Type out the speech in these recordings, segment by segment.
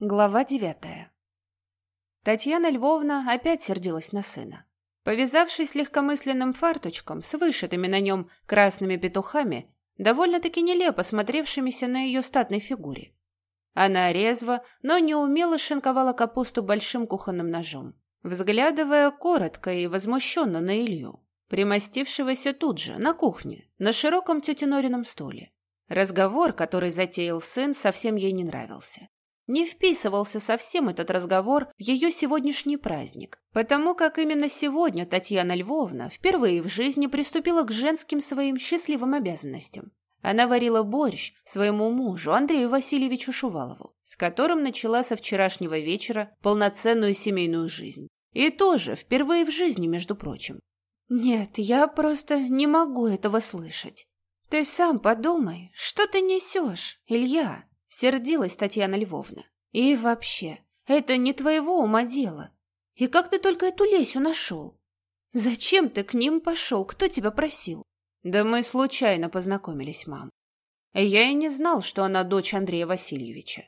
Глава девятая. Татьяна Львовна опять сердилась на сына. Повязавшись легкомысленным фарточком с вышитыми на нем красными петухами, довольно-таки нелепо смотревшимися на ее статной фигуре. Она резво, но неумело шинковала капусту большим кухонным ножом, взглядывая коротко и возмущенно на Илью, примостившегося тут же, на кухне, на широком тетинорином столе. Разговор, который затеял сын, совсем ей не нравился. Не вписывался совсем этот разговор в ее сегодняшний праздник, потому как именно сегодня Татьяна Львовна впервые в жизни приступила к женским своим счастливым обязанностям. Она варила борщ своему мужу, Андрею Васильевичу Шувалову, с которым начала со вчерашнего вечера полноценную семейную жизнь. И тоже впервые в жизни, между прочим. «Нет, я просто не могу этого слышать. Ты сам подумай, что ты несешь, Илья?» Сердилась Татьяна Львовна. И вообще, это не твоего ума дело. И как ты только эту Лесю нашел? Зачем ты к ним пошел? Кто тебя просил? Да мы случайно познакомились, мам. Я и не знал, что она дочь Андрея Васильевича.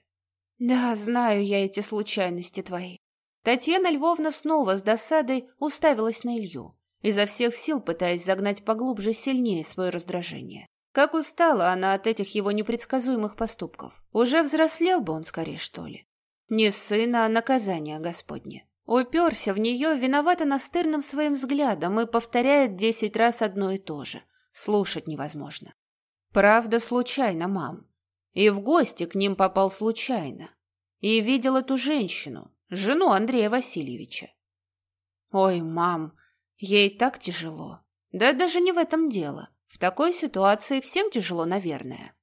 Да, знаю я эти случайности твои. Татьяна Львовна снова с досадой уставилась на Илью, изо всех сил пытаясь загнать поглубже сильнее свое раздражение. Как устала она от этих его непредсказуемых поступков. Уже взрослел бы он скорее, что ли. Не сына, а наказание Господне. Уперся в нее виновато настырным своим взглядом и повторяет десять раз одно и то же. Слушать невозможно. Правда, случайно, мам. И в гости к ним попал случайно. И видел эту женщину, жену Андрея Васильевича. Ой, мам, ей так тяжело. Да даже не в этом дело. В такой ситуации всем тяжело, наверное.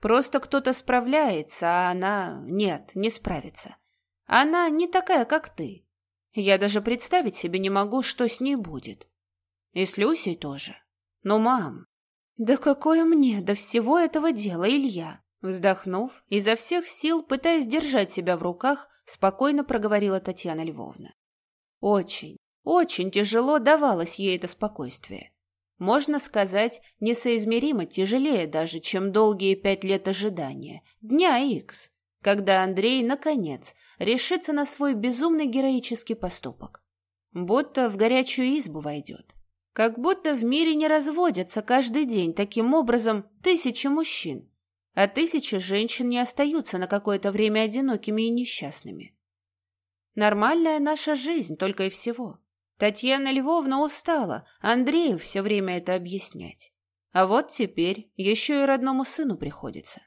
Просто кто-то справляется, а она... Нет, не справится. Она не такая, как ты. Я даже представить себе не могу, что с ней будет. И с Люсей тоже. Но, мам... Да какое мне до всего этого дела, Илья? Вздохнув, изо всех сил, пытаясь держать себя в руках, спокойно проговорила Татьяна Львовна. Очень, очень тяжело давалось ей это спокойствие. Можно сказать, несоизмеримо тяжелее даже, чем долгие пять лет ожидания, дня Икс, когда Андрей, наконец, решится на свой безумный героический поступок. Будто в горячую избу войдет. Как будто в мире не разводятся каждый день таким образом тысячи мужчин, а тысячи женщин не остаются на какое-то время одинокими и несчастными. Нормальная наша жизнь только и всего. Татьяна Львовна устала Андрею все время это объяснять. А вот теперь еще и родному сыну приходится.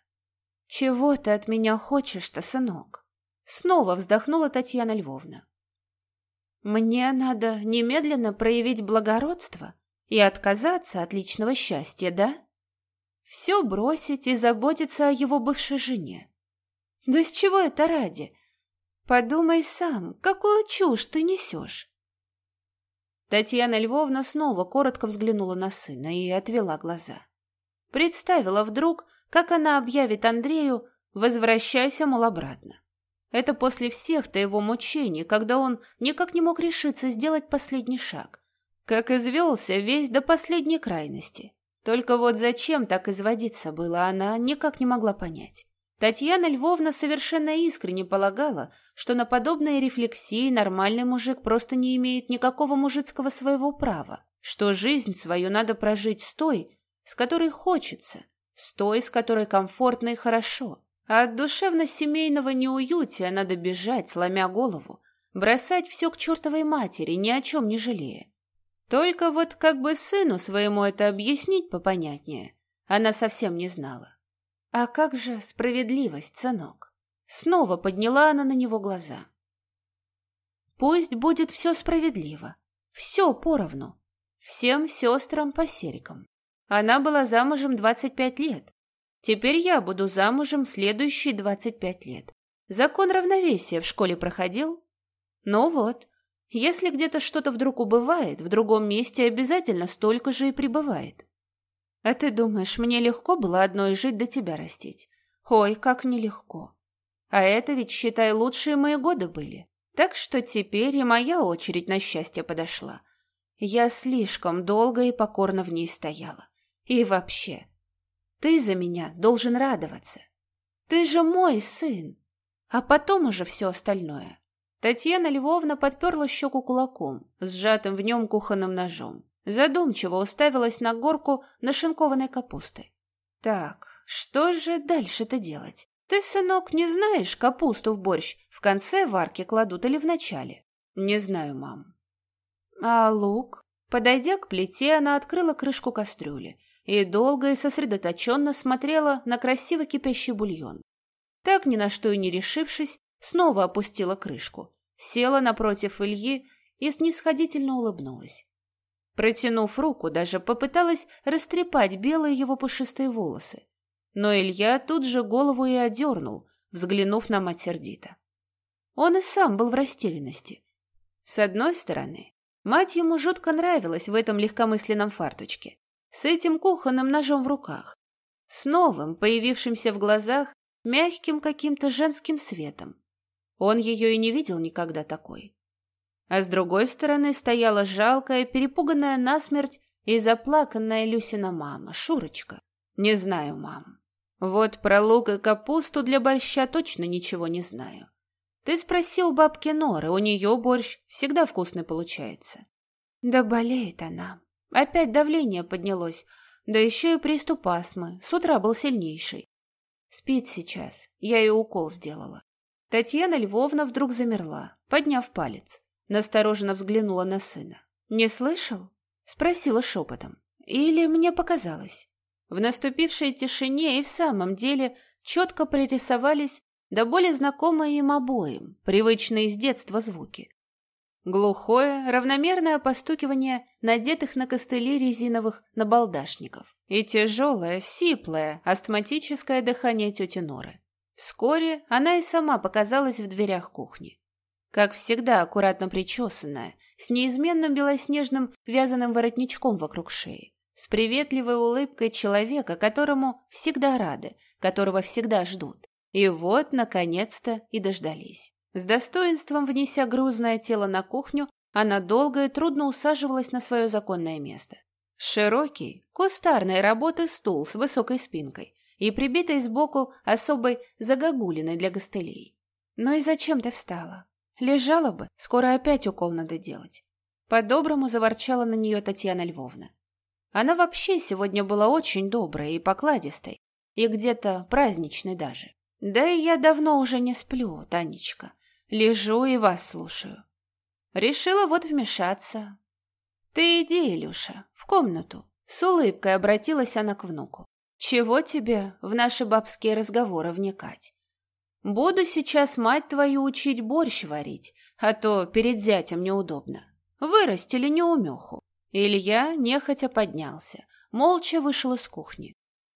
«Чего ты от меня хочешь-то, сынок?» Снова вздохнула Татьяна Львовна. «Мне надо немедленно проявить благородство и отказаться от личного счастья, да? Все бросить и заботиться о его бывшей жене. Да с чего это ради? Подумай сам, какую чушь ты несешь. Татьяна Львовна снова коротко взглянула на сына и отвела глаза. Представила вдруг, как она объявит Андрею «возвращайся, мол, обратно». Это после всех-то его мучений, когда он никак не мог решиться сделать последний шаг. Как извелся весь до последней крайности. Только вот зачем так изводиться было, она никак не могла понять. Татьяна Львовна совершенно искренне полагала, что на подобные рефлексии нормальный мужик просто не имеет никакого мужицкого своего права, что жизнь свою надо прожить с той, с которой хочется, с той, с которой комфортно и хорошо. А от душевно-семейного неуютия надо бежать, сломя голову, бросать все к чертовой матери, ни о чем не жалея. Только вот как бы сыну своему это объяснить попонятнее, она совсем не знала. «А как же справедливость, сынок?» Снова подняла она на него глаза. «Пусть будет все справедливо, все поровну, всем сестрам по серикам. Она была замужем двадцать пять лет. Теперь я буду замужем следующие двадцать пять лет. Закон равновесия в школе проходил? Ну вот, если где-то что-то вдруг убывает, в другом месте обязательно столько же и прибывает. А ты думаешь, мне легко было одной жить до тебя растить? Ой, как нелегко. А это ведь, считай, лучшие мои годы были. Так что теперь и моя очередь на счастье подошла. Я слишком долго и покорно в ней стояла. И вообще, ты за меня должен радоваться. Ты же мой сын. а потом уже все остальное. Татьяна Львовна подперла щеку кулаком, сжатым в нем кухонным ножом. Задумчиво уставилась на горку нашинкованной капусты. Так, что же дальше-то делать? Ты, сынок, не знаешь, капусту в борщ в конце варки кладут или в начале? Не знаю, мам. А лук? Подойдя к плите, она открыла крышку кастрюли и долго и сосредоточенно смотрела на красиво кипящий бульон. Так, ни на что и не решившись, снова опустила крышку, села напротив Ильи и снисходительно улыбнулась. Протянув руку, даже попыталась растрепать белые его пушистые волосы. Но Илья тут же голову и одернул, взглянув на мать сердито. Он и сам был в растерянности. С одной стороны, мать ему жутко нравилась в этом легкомысленном фарточке, с этим кухонным ножом в руках, с новым, появившимся в глазах, мягким каким-то женским светом. Он ее и не видел никогда такой. А с другой стороны стояла жалкая, перепуганная насмерть и заплаканная Люсина мама, Шурочка. Не знаю, мам. Вот про лук и капусту для борща точно ничего не знаю. Ты спроси у бабки Норы, у нее борщ всегда вкусный получается. Да болеет она. Опять давление поднялось, да еще и приступ астмы. С утра был сильнейший. Спит сейчас. Я ей укол сделала. Татьяна Львовна вдруг замерла, подняв палец. Настороженно взглянула на сына. «Не слышал?» — спросила шепотом. «Или мне показалось?» В наступившей тишине и в самом деле четко прорисовались до более знакомые им обоим, привычные с детства звуки. Глухое, равномерное постукивание надетых на костыли резиновых набалдашников и тяжелое, сиплое, астматическое дыхание тети Норы. Вскоре она и сама показалась в дверях кухни. Как всегда, аккуратно причесанная, с неизменным белоснежным вязаным воротничком вокруг шеи, с приветливой улыбкой человека, которому всегда рады, которого всегда ждут. И вот, наконец-то, и дождались. С достоинством внеся грузное тело на кухню, она долго и трудно усаживалась на свое законное место. Широкий, кустарной работы стул с высокой спинкой и прибитый сбоку особой загогулиной для гостылей. «Ну и зачем ты встала? Лежала бы, скоро опять укол надо делать». По-доброму заворчала на нее Татьяна Львовна. Она вообще сегодня была очень доброй и покладистой, и где-то праздничной даже. Да и я давно уже не сплю, Танечка. Лежу и вас слушаю. Решила вот вмешаться. Ты иди, Илюша, в комнату. С улыбкой обратилась она к внуку. Чего тебе в наши бабские разговоры вникать? Буду сейчас мать твою учить борщ варить, а то перед зятем неудобно. Вырастили неумеху. Илья нехотя поднялся, молча вышел из кухни.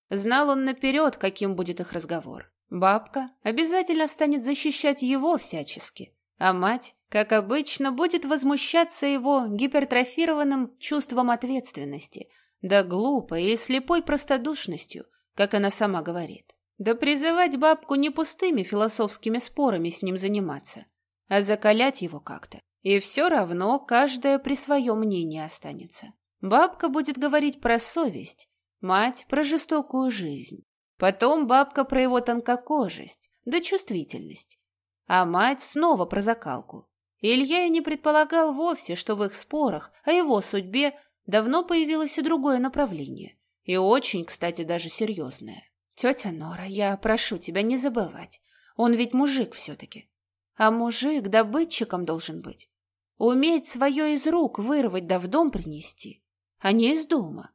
Знал он наперед, каким будет их разговор. Бабка обязательно станет защищать его всячески, а мать, как обычно, будет возмущаться его гипертрофированным чувством ответственности, да глупой и слепой простодушностью, как она сама говорит. Да призывать бабку не пустыми философскими спорами с ним заниматься, а закалять его как-то. И все равно каждая при своем мнении останется. Бабка будет говорить про совесть, мать про жестокую жизнь. Потом бабка про его тонкокожесть, да чувствительность. А мать снова про закалку. Илья и не предполагал вовсе, что в их спорах о его судьбе давно появилось и другое направление. И очень, кстати, даже серьезное. «Тетя Нора, я прошу тебя не забывать. Он ведь мужик все-таки. А мужик добытчиком должен быть. Уметь свое из рук вырвать да в дом принести, а не из дома.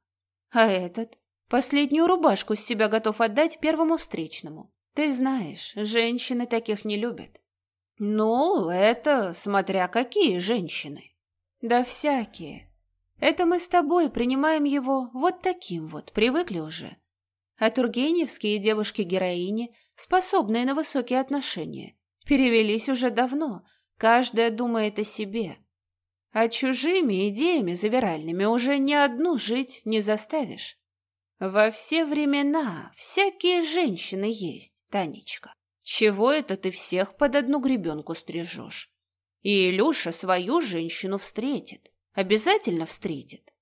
А этот Последнюю рубашку с себя готов отдать первому встречному. Ты знаешь, женщины таких не любят. Ну, это смотря какие женщины. Да всякие. Это мы с тобой принимаем его вот таким вот, привыкли уже. А тургеневские девушки-героини, способные на высокие отношения, перевелись уже давно, каждая думает о себе. А чужими идеями завиральными уже ни одну жить не заставишь. Во все времена всякие женщины есть, Танечка. Чего это ты всех под одну гребенку стрижешь? И Илюша свою женщину встретит. Обязательно встретит.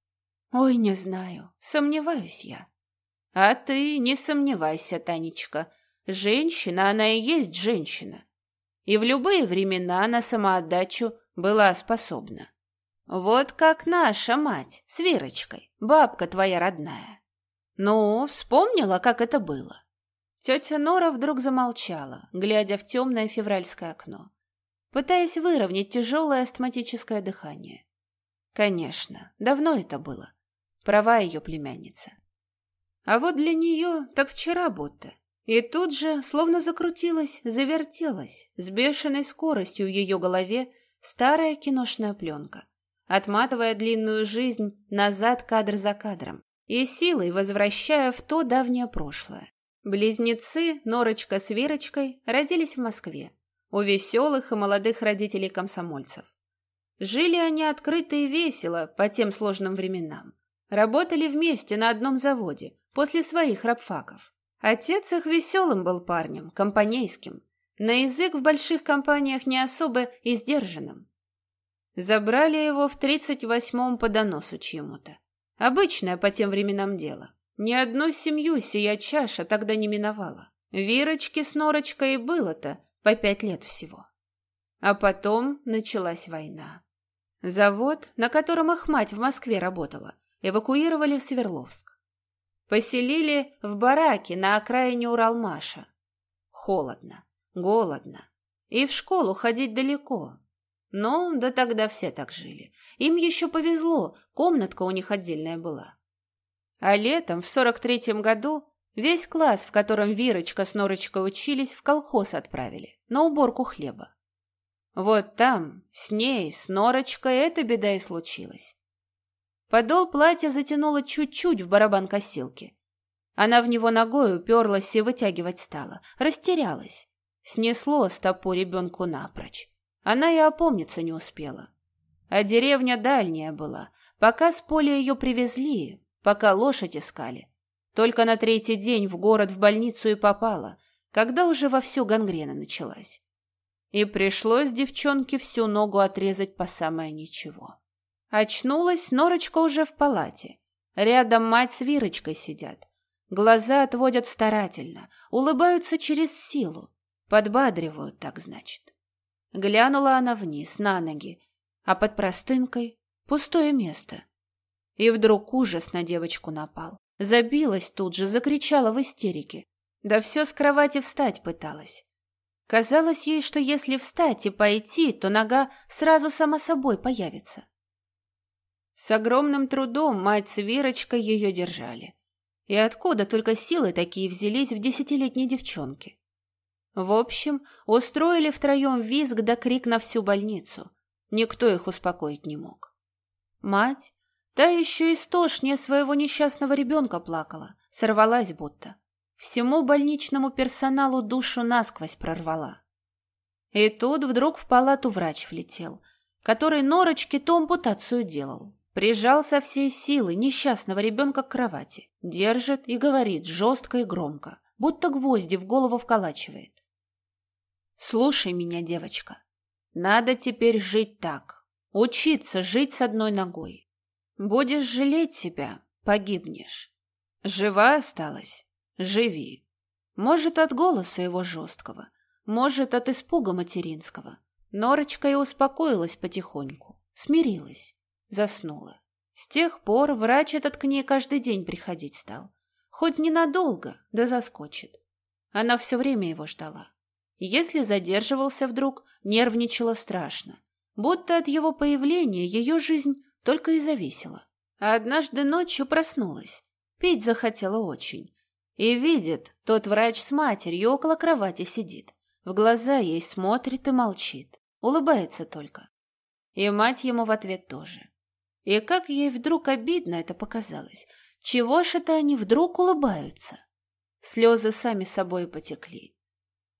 Ой, не знаю, сомневаюсь я. А ты не сомневайся, Танечка. Женщина, она и есть женщина. и в любые времена на самоотдачу была способна. Вот как наша мать с Верочкой, бабка твоя родная. Ну, вспомнила, как это было. Тетя Нора вдруг замолчала, глядя в темное февральское окно, пытаясь выровнять тяжелое астматическое дыхание. Конечно, давно это было. Права ее племянница. А вот для нее так вчера будто. И тут же, словно закрутилась, завертелась, с бешеной скоростью в ее голове старая киношная пленка, отматывая длинную жизнь назад кадр за кадром и силой возвращая в то давнее прошлое. Близнецы, Норочка с Верочкой, родились в Москве, у веселых и молодых родителей-комсомольцев. Жили они открыто и весело по тем сложным временам. Работали вместе на одном заводе, после своих рабфаков. Отец их веселым был парнем, компанейским. На язык в больших компаниях не особо и. Забрали его в тридцать восьмом по доносу чьему-то. Обычное по тем временам дело. Ни одну семью сия чаша тогда не миновала. Вирочке с Норочкой и было-то по пять лет всего. А потом началась война. Завод, на котором их мать в Москве работала, эвакуировали в Свердловск. Поселили в бараке на окраине Уралмаша. Холодно, голодно. И в школу ходить далеко. Но да тогда все так жили. Им еще повезло, комнатка у них отдельная была. А летом, в сорок третьем году, весь класс, в котором Вирочка с Норочкой учились, в колхоз отправили, на уборку хлеба. Вот там, с ней, с Норочкой, эта беда и случилась. Подол платья затянула чуть-чуть в барабан косилки. Она в него ногой уперлась и вытягивать стала. Растерялась. Снесло стопу ребенку напрочь. Она и опомниться не успела. А деревня дальняя была. Пока с поля ее привезли, пока лошадь искали. Только на третий день в город в больницу и попала, когда уже вовсю гангрена началась. И пришлось девчонке всю ногу отрезать по самое ничего. Очнулась Норочка уже в палате. Рядом мать с Вирочкой сидят. Глаза отводят старательно, улыбаются через силу. Подбадривают, так значит. Глянула она вниз, на ноги, а под простынкой пустое место. И вдруг ужас на девочку напал. Забилась тут же, закричала в истерике. Да все с кровати встать пыталась. Казалось ей, что если встать и пойти, то нога сразу сама собой появится. С огромным трудом мать с Верочкой ее держали. И откуда только силы такие взялись в десятилетней девчонке? В общем, устроили втроем визг да крик на всю больницу. Никто их успокоить не мог. Мать, та еще истошнее своего несчастного ребенка плакала, сорвалась будто. Всему больничному персоналу душу насквозь прорвала. И тут вдруг в палату врач влетел, который Норочке то ампутацию делал. Прижал со всей силы несчастного ребенка к кровати, держит и говорит жестко и громко, будто гвозди в голову вколачивает. «Слушай меня, девочка. Надо теперь жить так, учиться жить с одной ногой. Будешь жалеть себя, погибнешь. Жива осталась? Живи. Может, от голоса его жесткого, может, от испуга материнского. Норочка и успокоилась потихоньку, смирилась заснула. С тех пор врач этот к ней каждый день приходить стал. Хоть ненадолго, да заскочит. Она все время его ждала. Если задерживался вдруг, нервничала страшно. Будто от его появления ее жизнь только и зависела. А однажды ночью проснулась. Пить захотела очень. И видит, тот врач с матерью около кровати сидит. В глаза ей смотрит и молчит. Улыбается только. И мать ему в ответ тоже. И как ей вдруг обидно это показалось. Чего ж это они вдруг улыбаются? Слезы сами собой потекли.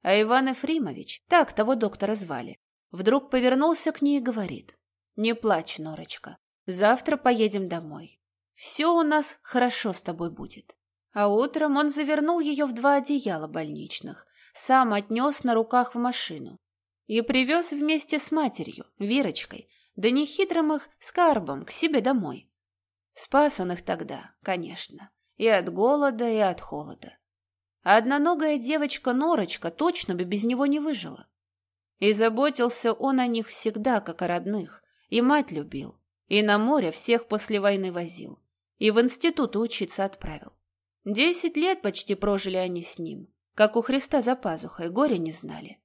А Иван Ефримович, так того доктора звали, вдруг повернулся к ней и говорит. «Не плачь, Норочка, завтра поедем домой. Все у нас хорошо с тобой будет». А утром он завернул ее в два одеяла больничных, сам отнес на руках в машину и привез вместе с матерью, Верочкой, да нехитрым их скарбом к себе домой. Спас он их тогда, конечно, и от голода, и от холода. А одноногая девочка Норочка точно бы без него не выжила. И заботился он о них всегда, как о родных, и мать любил, и на море всех после войны возил, и в институт учиться отправил. Десять лет почти прожили они с ним, как у Христа за пазухой, горе не знали.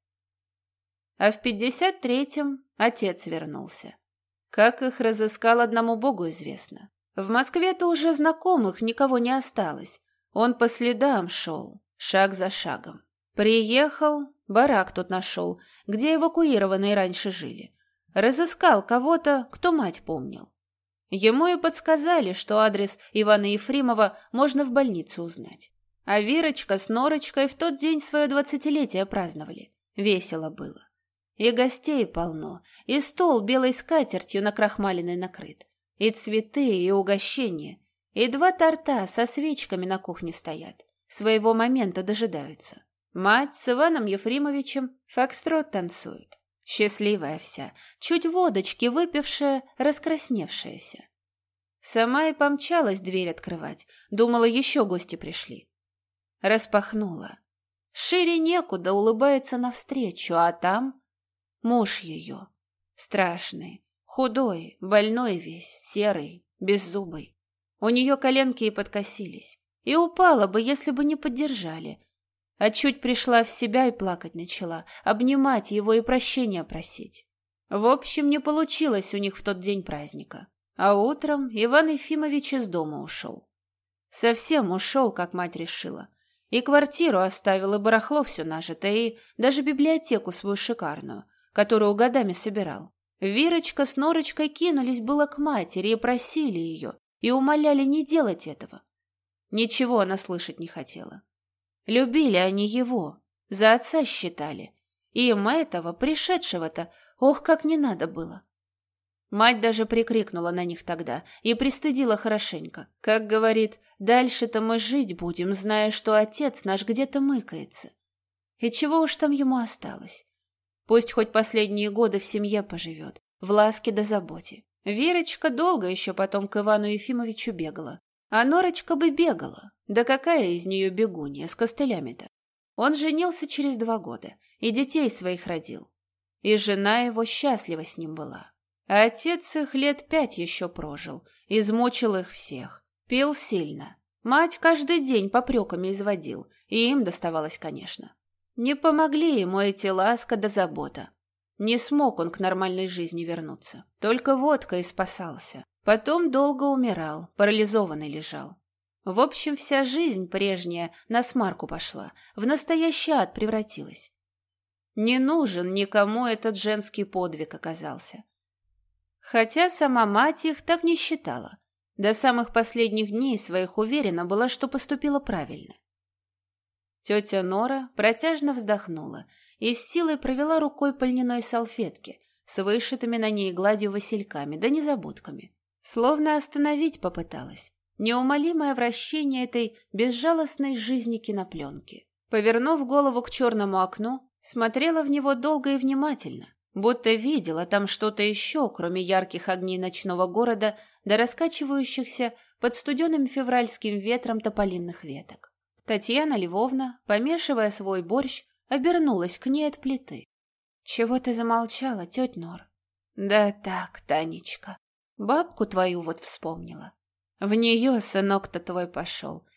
А в пятьдесят третьем отец вернулся. Как их разыскал одному Богу известно. В Москве-то уже знакомых никого не осталось. Он по следам шел, шаг за шагом. Приехал, барак тут нашел, где эвакуированные раньше жили. Разыскал кого-то, кто мать помнил. Ему и подсказали, что адрес Ивана Ефремова можно в больнице узнать. А Вирочка с Норочкой в тот день свое двадцатилетие праздновали. Весело было. И гостей полно, и стол белой скатертью на крахмалиной накрыт, и цветы, и угощения, и два торта со свечками на кухне стоят, своего момента дожидаются. Мать с Иваном Ефремовичем фокстрот танцует. Счастливая вся, чуть водочки выпившая, раскрасневшаяся. Сама и помчалась дверь открывать, думала, еще гости пришли. Распахнула. Шире некуда, улыбается навстречу, а там Муж ее. Страшный, худой, больной весь, серый, беззубый. У нее коленки и подкосились. И упала бы, если бы не поддержали. А чуть пришла в себя и плакать начала, обнимать его и прощения просить. В общем, не получилось у них в тот день праздника. А утром Иван Ефимович из дома ушел. Совсем ушел, как мать решила. И квартиру оставил, и барахло все нажитое, и даже библиотеку свою шикарную — которую годами собирал. Вирочка с Норочкой кинулись было к матери и просили ее, и умоляли не делать этого. Ничего она слышать не хотела. Любили они его, за отца считали. Им этого, пришедшего-то, ох, как не надо было. Мать даже прикрикнула на них тогда и пристыдила хорошенько. Как говорит, дальше-то мы жить будем, зная, что отец наш где-то мыкается. И чего уж там ему осталось? Пусть хоть последние годы в семье поживет, в ласке да заботе. Верочка долго еще потом к Ивану Ефимовичу бегала. А Норочка бы бегала. Да какая из нее бегунья с костылями-то? Он женился через два года и детей своих родил. И жена его счастлива с ним была. А отец их лет пять еще прожил, измучил их всех. Пил сильно. Мать каждый день попреками изводил, и им доставалось, конечно. Не помогли ему эти ласка да забота. Не смог он к нормальной жизни вернуться. Только водкой спасался. Потом долго умирал, парализованный лежал. В общем, вся жизнь прежняя на смарку пошла, в настоящий ад превратилась. Не нужен никому этот женский подвиг оказался. Хотя сама мать их так не считала. До самых последних дней своих уверена была, что поступила правильно. Тетя Нора протяжно вздохнула и с силой провела рукой по льняной салфетке с вышитыми на ней гладью васильками да незабудками. Словно остановить попыталась неумолимое вращение этой безжалостной жизни кинопленки. Повернув голову к черному окну, смотрела в него долго и внимательно, будто видела там что-то еще, кроме ярких огней ночного города да раскачивающихся под студеным февральским ветром тополинных веток. Татьяна Львовна, помешивая свой борщ, обернулась к ней от плиты. «Чего ты замолчала, тетя Нор?» «Да так, Танечка, бабку твою вот вспомнила. В нее сынок-то твой пошел.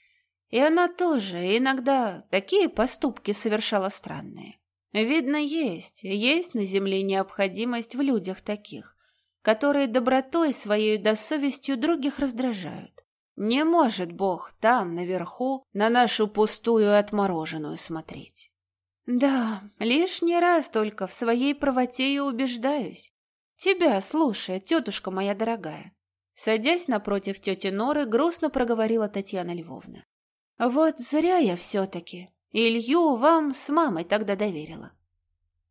И она тоже иногда такие поступки совершала странные. Видно, есть, есть на земле необходимость в людях таких, которые добротой своей да совестью других раздражают. Не может Бог там, наверху, на нашу пустую отмороженную смотреть. Да, лишний раз только в своей правоте и убеждаюсь. Тебя слушая, тетушка моя дорогая. Садясь напротив тети Норы, грустно проговорила Татьяна Львовна. Вот зря я все-таки Илью вам с мамой тогда доверила.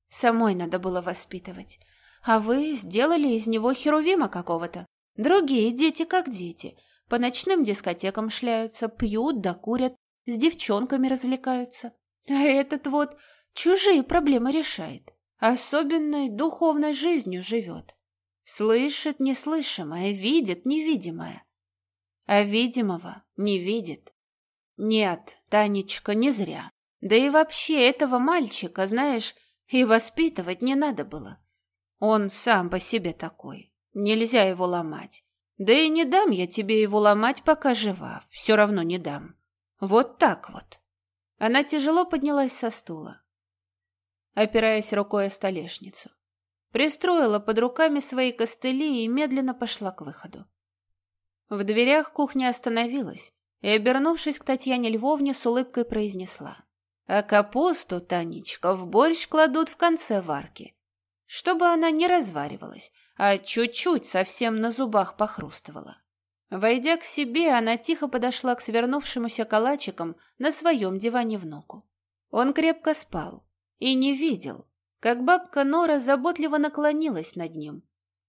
Самой надо было воспитывать. А вы сделали из него херувима какого-то. Другие дети как дети — по ночным дискотекам шляются, пьют да курят, с девчонками развлекаются. А этот вот чужие проблемы решает, особенной духовной жизнью живет. Слышит неслышимое, видит невидимое. А видимого не видит. Нет, Танечка, не зря. Да и вообще этого мальчика, знаешь, И воспитывать не надо было. Он сам по себе такой. Нельзя его ломать. Да и не дам я тебе его ломать, пока жива. Все равно не дам. Вот так вот. Она тяжело поднялась со стула, опираясь рукой о столешницу. Пристроила под руками свои костыли и медленно пошла к выходу. В дверях кухня остановилась и, обернувшись к Татьяне Львовне, с улыбкой произнесла. «А капусту, Танечка, в борщ кладут в конце варки, чтобы она не разваривалась, а чуть-чуть совсем на зубах похрустывала. Войдя к себе, она тихо подошла к свернувшемуся калачикам на своем диване внуку. Он крепко спал и не видел, как бабка Нора заботливо наклонилась над ним,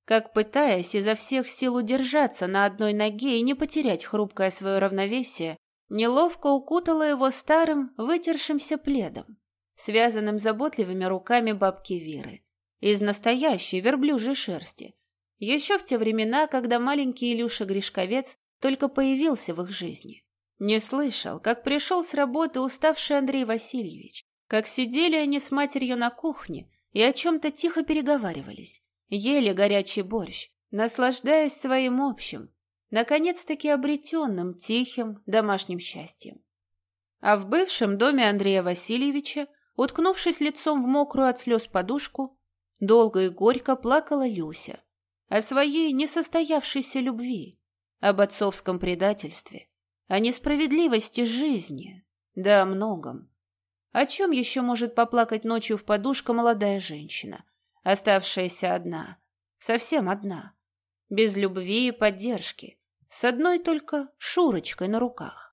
как, пытаясь изо всех сил удержаться на одной ноге и не потерять хрупкое свое равновесие, неловко укутала его старым, вытершимся пледом, связанным заботливыми руками бабки Виры из настоящей верблюжьей шерсти. Еще в те времена, когда маленький Илюша Гришковец только появился в их жизни. Не слышал, как пришел с работы уставший Андрей Васильевич, как сидели они с матерью на кухне и о чем-то тихо переговаривались, ели горячий борщ, наслаждаясь своим общим, наконец-таки обретенным тихим домашним счастьем. А в бывшем доме Андрея Васильевича, уткнувшись лицом в мокрую от слез подушку, Долго и горько плакала Люся о своей несостоявшейся любви, об отцовском предательстве, о несправедливости жизни, да о многом. О чем еще может поплакать ночью в подушку молодая женщина, оставшаяся одна, совсем одна, без любви и поддержки, с одной только Шурочкой на руках?